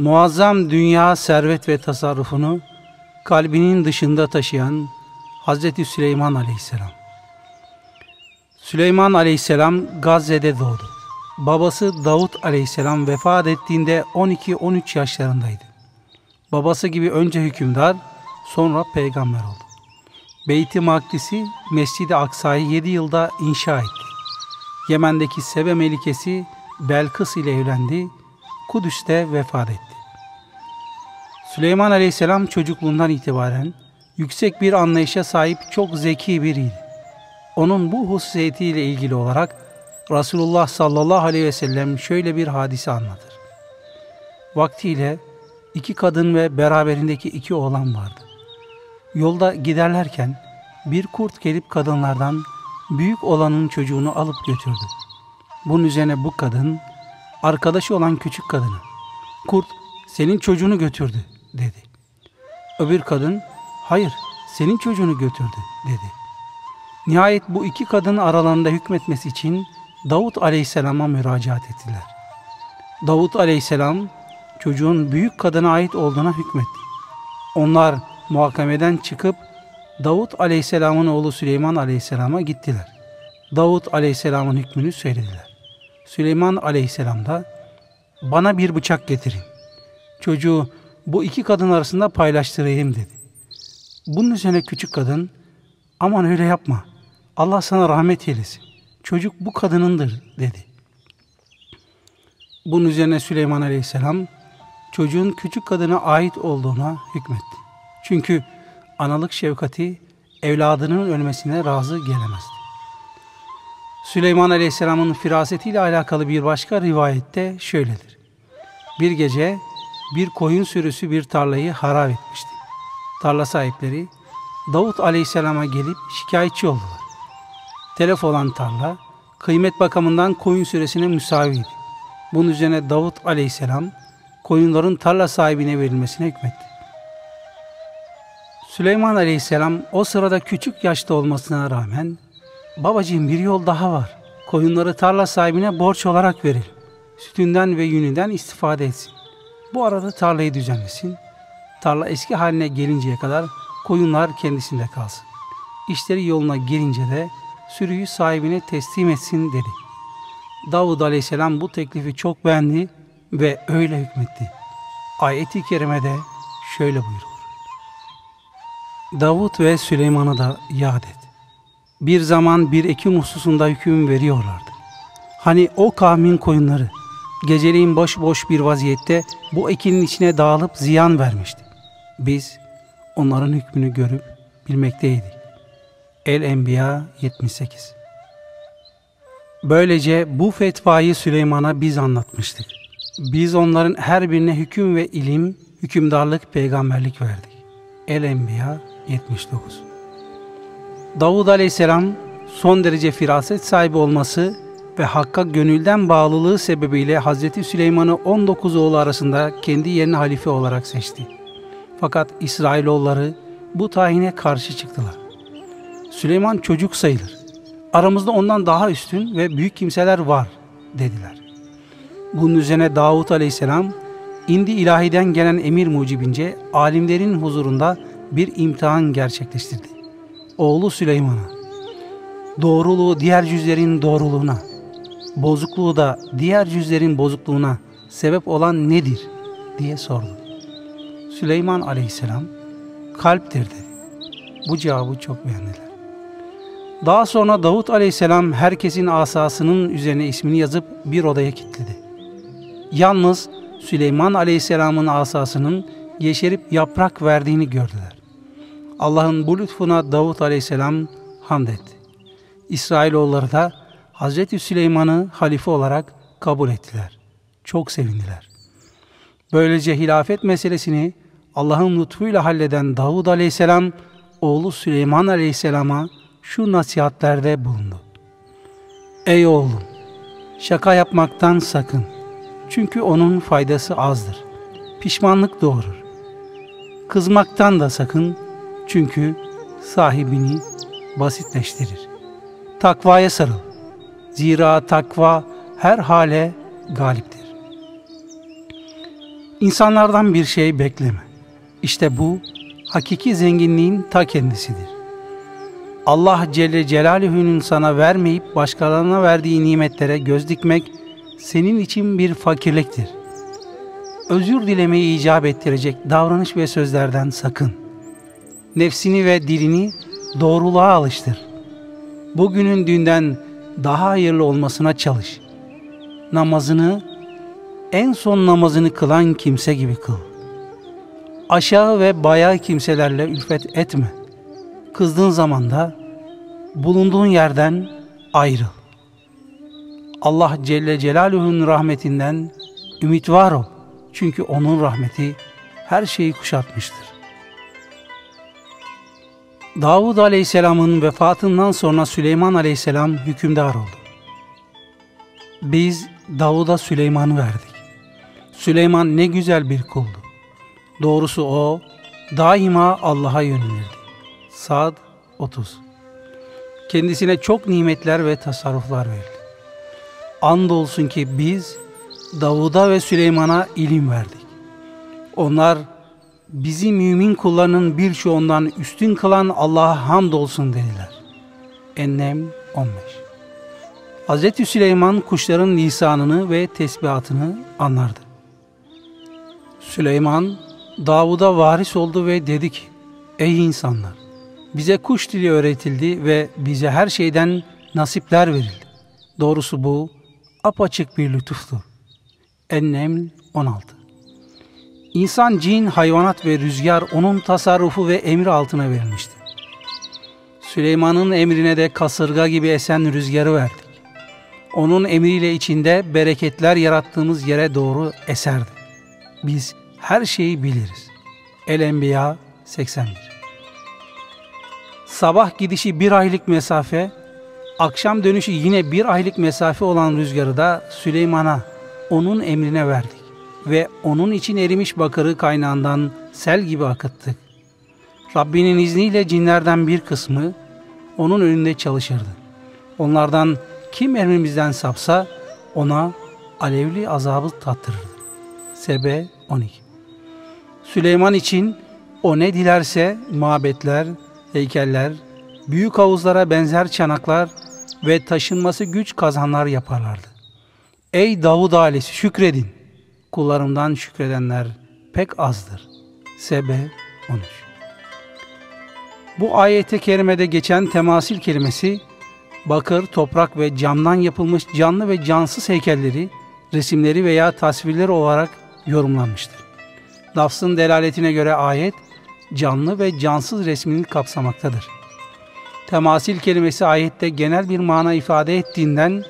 muazzam dünya servet ve tasarrufunu kalbinin dışında taşıyan Hazreti Süleyman Aleyhisselam. Süleyman Aleyhisselam Gazze'de doğdu. Babası Davut Aleyhisselam vefat ettiğinde 12-13 yaşlarındaydı. Babası gibi önce hükümdar, sonra peygamber oldu. Beyt-i Makdis'i Mescid-i Aksa'yı 7 yılda inşa etti. Yemen'deki Sebe Melikesi Belkıs ile evlendi, Kudüs'te vefat etti. Süleyman Aleyhisselam çocukluğundan itibaren yüksek bir anlayışa sahip çok zeki biriydi. Onun bu hususiyetiyle ilgili olarak Resulullah sallallahu aleyhi ve sellem şöyle bir hadise anlatır. Vaktiyle iki kadın ve beraberindeki iki oğlan vardı. Yolda giderlerken bir kurt gelip kadınlardan büyük olanın çocuğunu alıp götürdü. Bunun üzerine bu kadın arkadaşı olan küçük kadına kurt senin çocuğunu götürdü dedi. Öbür kadın hayır senin çocuğunu götürdü dedi. Nihayet bu iki kadın aralarında hükmetmesi için Davut Aleyhisselam'a müracaat ettiler. Davut Aleyhisselam çocuğun büyük kadına ait olduğuna hükmetti. Onlar muhakemeden çıkıp Davut Aleyhisselam'ın oğlu Süleyman Aleyhisselam'a gittiler. Davut Aleyhisselam'ın hükmünü söylediler. Süleyman Aleyhisselam da bana bir bıçak getirin. Çocuğu bu iki kadın arasında paylaştırayım dedi. Bunun üzerine küçük kadın aman öyle yapma. Allah sana rahmet eylesin. Çocuk bu kadınındır dedi. Bunun üzerine Süleyman Aleyhisselam çocuğun küçük kadına ait olduğuna hükmetti. Çünkü analık şefkati evladının ölmesine razı gelemezdi. Süleyman Aleyhisselam'ın firasetiyle alakalı bir başka rivayette şöyledir. Bir gece bir koyun sürüsü bir tarlayı harap etmişti. Tarla sahipleri Davut Aleyhisselam'a gelip şikayetçi oldular. Telef olan tarla kıymet bakımından koyun süresine müsaviydi. Bunun üzerine Davut Aleyhisselam koyunların tarla sahibine verilmesine hükmetti. Süleyman Aleyhisselam o sırada küçük yaşta olmasına rağmen babacığım bir yol daha var. Koyunları tarla sahibine borç olarak verir. Sütünden ve yününden istifade etsin. Bu arada tarlayı düzenlesin. Tarla eski haline gelinceye kadar koyunlar kendisinde kalsın. İşleri yoluna gelince de sürüyü sahibine teslim etsin dedi. Davud Aleyhisselam bu teklifi çok beğendi ve öyle hükmetti. Ayet-i kerimede şöyle buyurur. Davut ve Süleyman'ı da yad et. Bir zaman bir ekim hususunda hüküm veriyorlardı. Hani o kavmin koyunları geceliğin boş bir vaziyette bu ekinin içine dağılıp ziyan vermişti. Biz onların hükmünü görüp bilmekteydik. El-Enbiya 78 Böylece bu fetvayı Süleyman'a biz anlatmıştık. Biz onların her birine hüküm ve ilim, hükümdarlık, peygamberlik verdik. El-Enbiya 79 Davud Aleyhisselam son derece firaset sahibi olması ve Hakk'a gönülden bağlılığı sebebiyle Hazreti Süleyman'ı 19 oğlu arasında kendi yerine halife olarak seçti. Fakat İsrailoğulları bu tayine karşı çıktılar. Süleyman çocuk sayılır. Aramızda ondan daha üstün ve büyük kimseler var dediler. Bunun üzerine Davut Aleyhisselam indi ilahiden gelen emir mucibince alimlerin huzurunda bir imtihan gerçekleştirdi. Oğlu Süleyman'a doğruluğu diğer cüzlerin doğruluğuna, bozukluğu da diğer cüzlerin bozukluğuna sebep olan nedir diye sordu. Süleyman aleyhisselam kalptir dedi. Bu cevabı çok beğendiler. Daha sonra Davut aleyhisselam herkesin asasının üzerine ismini yazıp bir odaya kilitledi. Yalnız Süleyman aleyhisselamın asasının yeşerip yaprak verdiğini gördüler. Allah'ın bu lütfuna Davut aleyhisselam hamd etti. İsrailoğulları da Hazreti Süleyman'ı halife olarak kabul ettiler. Çok sevindiler. Böylece hilafet meselesini Allah'ın lütfuyla halleden Davud aleyhisselam oğlu Süleyman aleyhisselama şu nasihatlerde bulundu. Ey oğlum şaka yapmaktan sakın. Çünkü onun faydası azdır. Pişmanlık doğurur. Kızmaktan da sakın. Çünkü sahibini basitleştirir. Takvaya sarıl. Zira takva her hale galiptir. İnsanlardan bir şey bekleme. İşte bu hakiki zenginliğin ta kendisidir. Allah Celle Celaluhu'nun sana vermeyip başkalarına verdiği nimetlere göz dikmek senin için bir fakirliktir. Özür dilemeyi icap ettirecek davranış ve sözlerden sakın. Nefsini ve dilini doğruluğa alıştır. Bugünün dünden daha hayırlı olmasına çalış. Namazını en son namazını kılan kimse gibi kıl. Aşağı ve bayağı kimselerle ülfet etme. Kızdığın zaman da bulunduğun yerden ayrıl. Allah Celle Celaluhu'nun rahmetinden ümit var ol. Çünkü onun rahmeti her şeyi kuşatmıştır. Davud Aleyhisselam'ın vefatından sonra Süleyman Aleyhisselam hükümdar oldu. Biz Davud'a Süleyman'ı verdik. Süleyman ne güzel bir kuldu. Doğrusu o daima Allah'a yönelirdi. Sad 30 Kendisine çok nimetler ve tasarruflar verildi. Andolsun ki biz Davud'a ve Süleyman'a ilim verdik. Onlar bizi mümin kullarının birçoğundan üstün kılan Allah'a hamdolsun dediler. Ennem 15 Hz. Süleyman kuşların lisanını ve tesbihatını anlardı. Süleyman Davud'a varis oldu ve dedi ki Ey insanlar! Bize kuş dili öğretildi ve bize her şeyden nasipler verildi. Doğrusu bu apaçık bir lütuftur. Enneml 16 İnsan, cin, hayvanat ve rüzgar onun tasarrufu ve emri altına verilmişti. Süleyman'ın emrine de kasırga gibi esen rüzgarı verdik. Onun emriyle içinde bereketler yarattığımız yere doğru eserdi. Biz her şeyi biliriz. El-Enbiya 81 Sabah gidişi bir aylık mesafe, akşam dönüşü yine bir aylık mesafe olan rüzgarı da Süleyman'a, onun emrine verdik ve onun için erimiş bakırı kaynağından sel gibi akıttık. Rabbinin izniyle cinlerden bir kısmı onun önünde çalışırdı. Onlardan kim emrimizden sapsa ona alevli azabı tattırırdı. Sebe 12 Süleyman için o ne dilerse mabetler, heykeller, büyük havuzlara benzer çanaklar ve taşınması güç kazanlar yaparlardı. Ey Davud ailesi şükredin. Kullarımdan şükredenler pek azdır. Sebe 13 Bu ayete kerimede geçen temasil kelimesi bakır, toprak ve camdan yapılmış canlı ve cansız heykelleri, resimleri veya tasvirleri olarak yorumlanmıştır. Lafzın delaletine göre ayet, canlı ve cansız resmini kapsamaktadır. Temasil kelimesi ayette genel bir mana ifade ettiğinden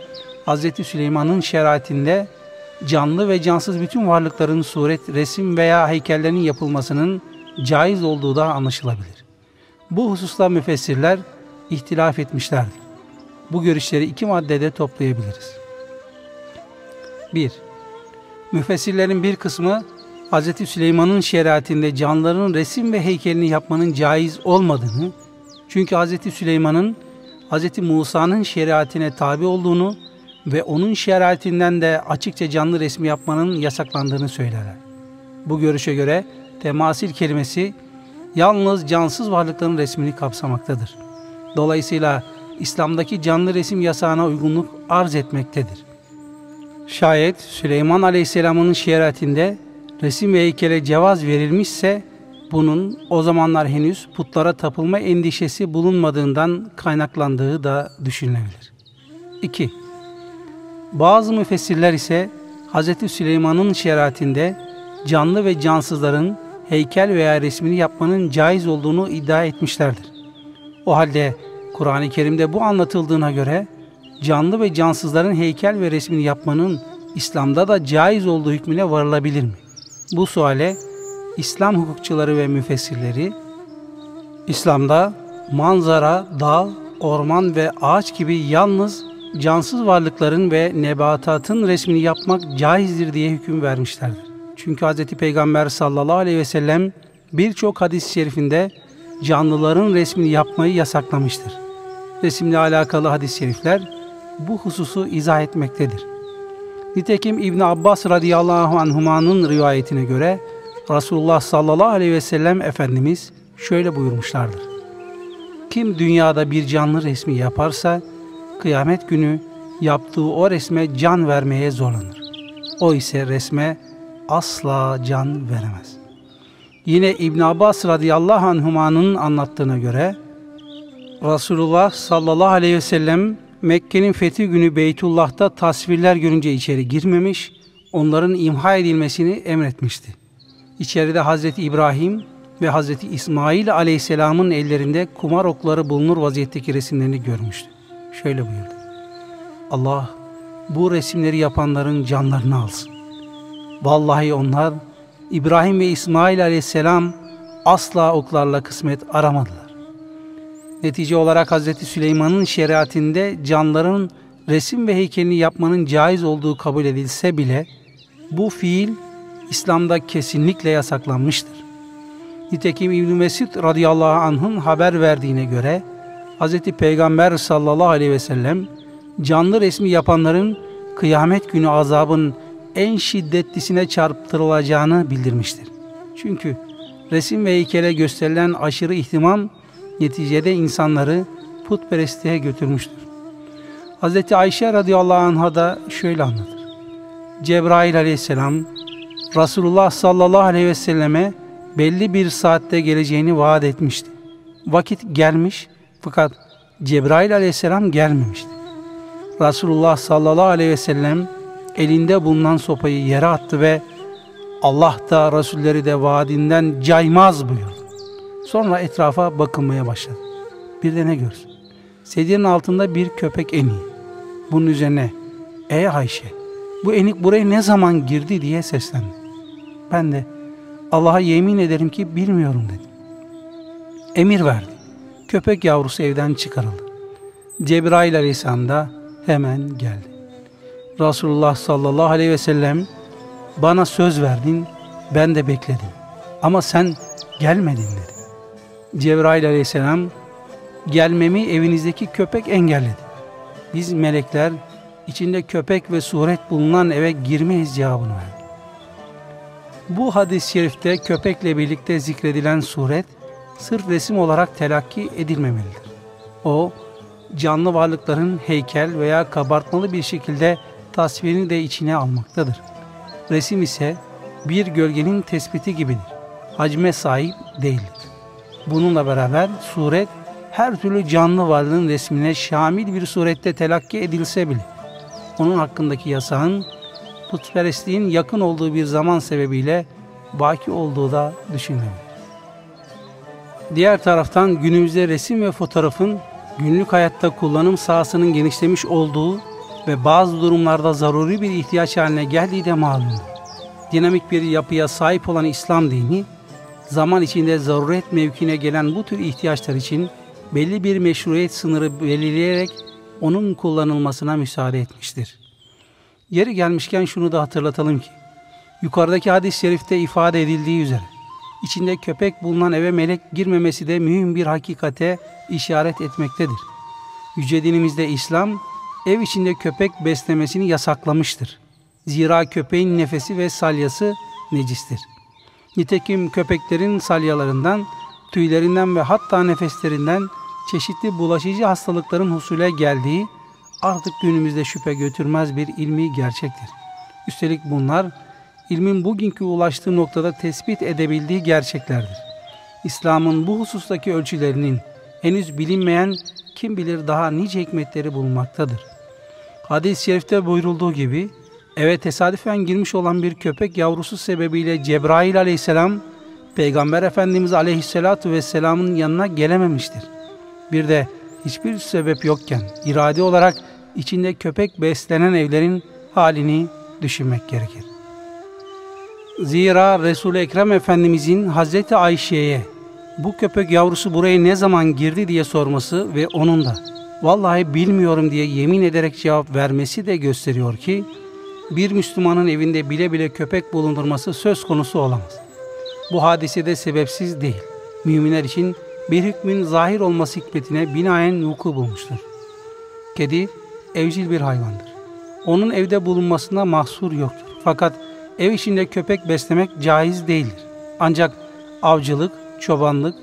Hz. Süleyman'ın şeriatinde canlı ve cansız bütün varlıkların suret, resim veya heykellerinin yapılmasının caiz olduğu da anlaşılabilir. Bu hususta müfessirler ihtilaf etmişlerdir. Bu görüşleri iki maddede toplayabiliriz. 1. Müfessirlerin bir kısmı Hz. Süleyman'ın şeriatinde canlıların resim ve heykelini yapmanın caiz olmadığını, çünkü Hz. Süleyman'ın Hz. Musa'nın şeriatine tabi olduğunu ve onun şeriatinden de açıkça canlı resmi yapmanın yasaklandığını söylerler. Bu görüşe göre temasil kelimesi yalnız cansız varlıkların resmini kapsamaktadır. Dolayısıyla İslam'daki canlı resim yasağına uygunluk arz etmektedir. Şayet Süleyman Aleyhisselam'ın şeriatinde resim ve heykele cevaz verilmişse bunun o zamanlar henüz putlara tapılma endişesi bulunmadığından kaynaklandığı da düşünülebilir. 2. Bazı müfessirler ise Hz. Süleyman'ın şeriatinde canlı ve cansızların heykel veya resmini yapmanın caiz olduğunu iddia etmişlerdir. O halde Kur'an-ı Kerim'de bu anlatıldığına göre canlı ve cansızların heykel ve resmini yapmanın İslam'da da caiz olduğu hükmüne varılabilir mi? Bu suale İslam hukukçuları ve müfessirleri İslam'da manzara, dağ, orman ve ağaç gibi yalnız cansız varlıkların ve nebatatın resmini yapmak caizdir diye hüküm vermişlerdir. Çünkü Hz. Peygamber sallallahu aleyhi ve sellem birçok hadis-i şerifinde canlıların resmini yapmayı yasaklamıştır. Resimle alakalı hadis-i şerifler bu hususu izah etmektedir. Nitekim İbn Abbas radıyallahu anhumanın rivayetine göre Resulullah sallallahu aleyhi ve sellem Efendimiz şöyle buyurmuşlardır. Kim dünyada bir canlı resmi yaparsa kıyamet günü yaptığı o resme can vermeye zorlanır. O ise resme asla can veremez. Yine İbn Abbas radıyallahu anhumanın anlattığına göre Resulullah sallallahu aleyhi ve sellem Mekke'nin fethi günü Beytullah'ta tasvirler görünce içeri girmemiş, onların imha edilmesini emretmişti. İçeride Hazreti İbrahim ve Hazreti İsmail aleyhisselamın ellerinde kumar okları bulunur vaziyetteki resimlerini görmüştü. Şöyle buyurdu. Allah bu resimleri yapanların canlarını alsın. Vallahi onlar İbrahim ve İsmail aleyhisselam asla oklarla kısmet aramadılar. Netice olarak Hazreti Süleyman'ın şeriatinde canların resim ve heykelini yapmanın caiz olduğu kabul edilse bile bu fiil İslam'da kesinlikle yasaklanmıştır. Nitekim İbn Mesud radıyallahu anh'ın haber verdiğine göre Hz. Peygamber sallallahu aleyhi ve sellem canlı resmi yapanların kıyamet günü azabın en şiddetlisine çarptırılacağını bildirmiştir. Çünkü resim ve heykele gösterilen aşırı ihtimam neticede insanları putperestliğe götürmüştür. Hz. Ayşe radıyallahu anh'a da şöyle anlatır. Cebrail aleyhisselam Resulullah sallallahu aleyhi ve selleme belli bir saatte geleceğini vaat etmişti. Vakit gelmiş fakat Cebrail aleyhisselam gelmemişti. Resulullah sallallahu aleyhi ve sellem elinde bulunan sopayı yere attı ve Allah da Resulleri de vaadinden caymaz buyurdu. Sonra etrafa bakınmaya başladı. Bir de ne görsün? Sedirin altında bir köpek eniği. Bunun üzerine ey Ayşe bu enik buraya ne zaman girdi diye seslendi. Ben de Allah'a yemin ederim ki bilmiyorum dedim. Emir verdi. Köpek yavrusu evden çıkarıldı. Cebrail aleyhisselam da hemen geldi. Resulullah sallallahu aleyhi ve sellem bana söz verdin ben de bekledim. Ama sen gelmedin dedi. Cebrail aleyhisselam gelmemi evinizdeki köpek engelledi. Biz melekler içinde köpek ve suret bulunan eve girmeyiz cevabını verdi. Bu hadis-i şerifte köpekle birlikte zikredilen suret sırf resim olarak telakki edilmemelidir. O, canlı varlıkların heykel veya kabartmalı bir şekilde tasvirini de içine almaktadır. Resim ise bir gölgenin tespiti gibidir. Hacme sahip değildir. Bununla beraber suret her türlü canlı varlığın resmine şamil bir surette telakki edilse bile onun hakkındaki yasağın putperestliğin yakın olduğu bir zaman sebebiyle baki olduğu da düşünülür. Diğer taraftan günümüzde resim ve fotoğrafın günlük hayatta kullanım sahasının genişlemiş olduğu ve bazı durumlarda zaruri bir ihtiyaç haline geldiği de malum. Dinamik bir yapıya sahip olan İslam dini, zaman içinde zaruret mevkine gelen bu tür ihtiyaçlar için belli bir meşruiyet sınırı belirleyerek onun kullanılmasına müsaade etmiştir. Yeri gelmişken şunu da hatırlatalım ki, yukarıdaki hadis-i şerifte ifade edildiği üzere, içinde köpek bulunan eve melek girmemesi de mühim bir hakikate işaret etmektedir. Yüce dinimizde İslam, ev içinde köpek beslemesini yasaklamıştır. Zira köpeğin nefesi ve salyası necistir. Nitekim köpeklerin salyalarından, tüylerinden ve hatta nefeslerinden çeşitli bulaşıcı hastalıkların husule geldiği artık günümüzde şüphe götürmez bir ilmi gerçektir. Üstelik bunlar ilmin bugünkü ulaştığı noktada tespit edebildiği gerçeklerdir. İslam'ın bu husustaki ölçülerinin henüz bilinmeyen kim bilir daha nice hikmetleri bulunmaktadır. Hadis-i şerifte buyurulduğu gibi eve tesadüfen girmiş olan bir köpek yavrusu sebebiyle Cebrail aleyhisselam Peygamber Efendimiz aleyhissalatu vesselamın yanına gelememiştir. Bir de hiçbir sebep yokken irade olarak içinde köpek beslenen evlerin halini düşünmek gerekir. Zira Resul-i Ekrem Efendimizin Hazreti Ayşe'ye bu köpek yavrusu buraya ne zaman girdi diye sorması ve onun da vallahi bilmiyorum diye yemin ederek cevap vermesi de gösteriyor ki bir Müslümanın evinde bile bile köpek bulundurması söz konusu olamaz. Bu hadise de sebepsiz değil. Müminler için bir hükmün zahir olması hikmetine binaen vuku bulmuştur. Kedi evcil bir hayvandır. onun evde bulunmasında mahsur yoktur. Fakat ev içinde köpek beslemek caiz değildir. Ancak avcılık, çobanlık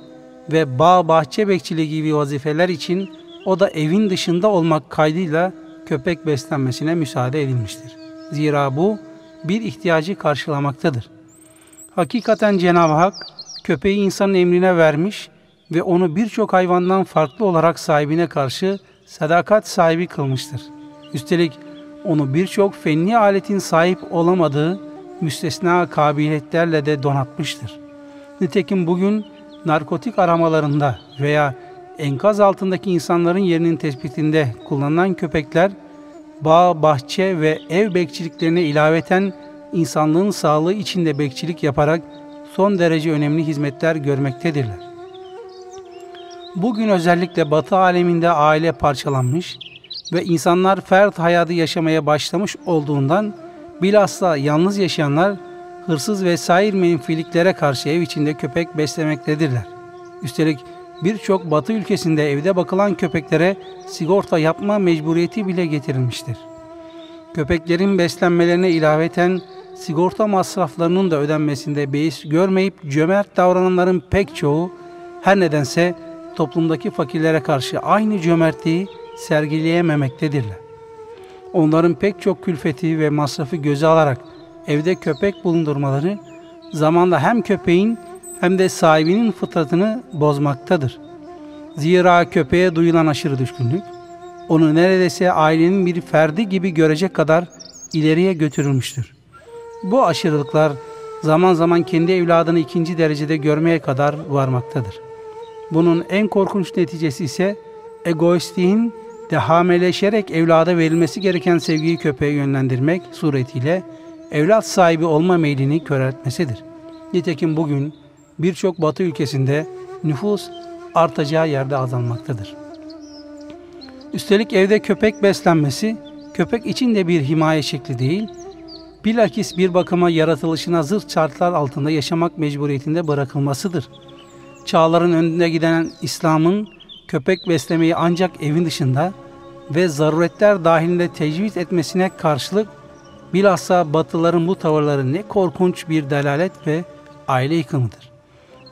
ve bağ bahçe bekçiliği gibi vazifeler için o da evin dışında olmak kaydıyla köpek beslenmesine müsaade edilmiştir. Zira bu bir ihtiyacı karşılamaktadır. Hakikaten Cenab-ı Hak köpeği insanın emrine vermiş ve onu birçok hayvandan farklı olarak sahibine karşı sadakat sahibi kılmıştır. Üstelik onu birçok fenli aletin sahip olamadığı müstesna kabiliyetlerle de donatmıştır. Nitekim bugün narkotik aramalarında veya enkaz altındaki insanların yerinin tespitinde kullanılan köpekler, bağ, bahçe ve ev bekçiliklerine ilaveten insanlığın sağlığı içinde bekçilik yaparak son derece önemli hizmetler görmektedirler. Bugün özellikle Batı aleminde aile parçalanmış ve insanlar fert hayatı yaşamaya başlamış olduğundan bilhassa yalnız yaşayanlar hırsız ve sair menfiliklere karşı ev içinde köpek beslemektedirler. Üstelik birçok batı ülkesinde evde bakılan köpeklere sigorta yapma mecburiyeti bile getirilmiştir. Köpeklerin beslenmelerine ilaveten sigorta masraflarının da ödenmesinde beis görmeyip cömert davrananların pek çoğu her nedense toplumdaki fakirlere karşı aynı cömertliği sergileyememektedirler. Onların pek çok külfeti ve masrafı göze alarak evde köpek bulundurmaları zamanda hem köpeğin hem de sahibinin fıtratını bozmaktadır. Zira köpeğe duyulan aşırı düşkünlük, onu neredeyse ailenin bir ferdi gibi görecek kadar ileriye götürülmüştür. Bu aşırılıklar zaman zaman kendi evladını ikinci derecede görmeye kadar varmaktadır. Bunun en korkunç neticesi ise egoistliğin de hameleşerek evlada verilmesi gereken sevgiyi köpeğe yönlendirmek suretiyle evlat sahibi olma meylini köreltmesidir. Nitekim bugün birçok batı ülkesinde nüfus artacağı yerde azalmaktadır. Üstelik evde köpek beslenmesi köpek için de bir himaye şekli değil, bilakis bir bakıma yaratılışına zırt şartlar altında yaşamak mecburiyetinde bırakılmasıdır. Çağların önünde giden İslam'ın köpek beslemeyi ancak evin dışında ve zaruretler dahilinde tecviz etmesine karşılık bilhassa batıların bu tavırları ne korkunç bir delalet ve aile yıkımıdır.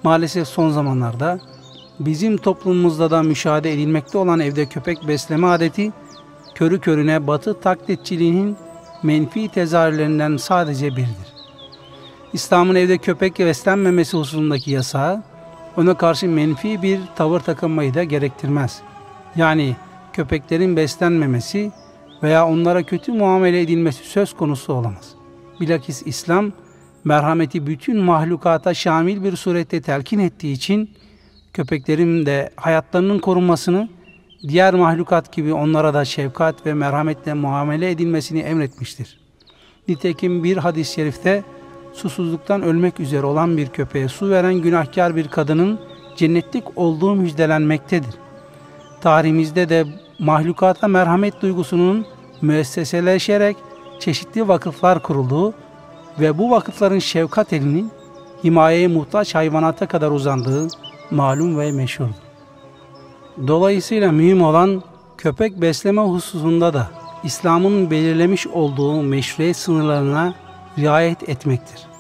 Maalesef son zamanlarda bizim toplumumuzda da müşahede edilmekte olan evde köpek besleme adeti körü körüne batı taklitçiliğinin menfi tezahürlerinden sadece biridir. İslam'ın evde köpek beslenmemesi hususundaki yasağı ona karşı menfi bir tavır takınmayı da gerektirmez. Yani köpeklerin beslenmemesi veya onlara kötü muamele edilmesi söz konusu olamaz. Bilakis İslam merhameti bütün mahlukata şamil bir surette telkin ettiği için köpeklerin de hayatlarının korunmasını diğer mahlukat gibi onlara da şefkat ve merhametle muamele edilmesini emretmiştir. Nitekim bir hadis-i şerifte susuzluktan ölmek üzere olan bir köpeğe su veren günahkar bir kadının cennetlik olduğu müjdelenmektedir. Tarihimizde de mahlukata merhamet duygusunun müesseseleşerek çeşitli vakıflar kurulduğu ve bu vakıfların şefkat elinin himayeye muhtaç hayvanata kadar uzandığı malum ve meşhurdur. Dolayısıyla mühim olan köpek besleme hususunda da İslam'ın belirlemiş olduğu meşruiyet sınırlarına riayet etmektir.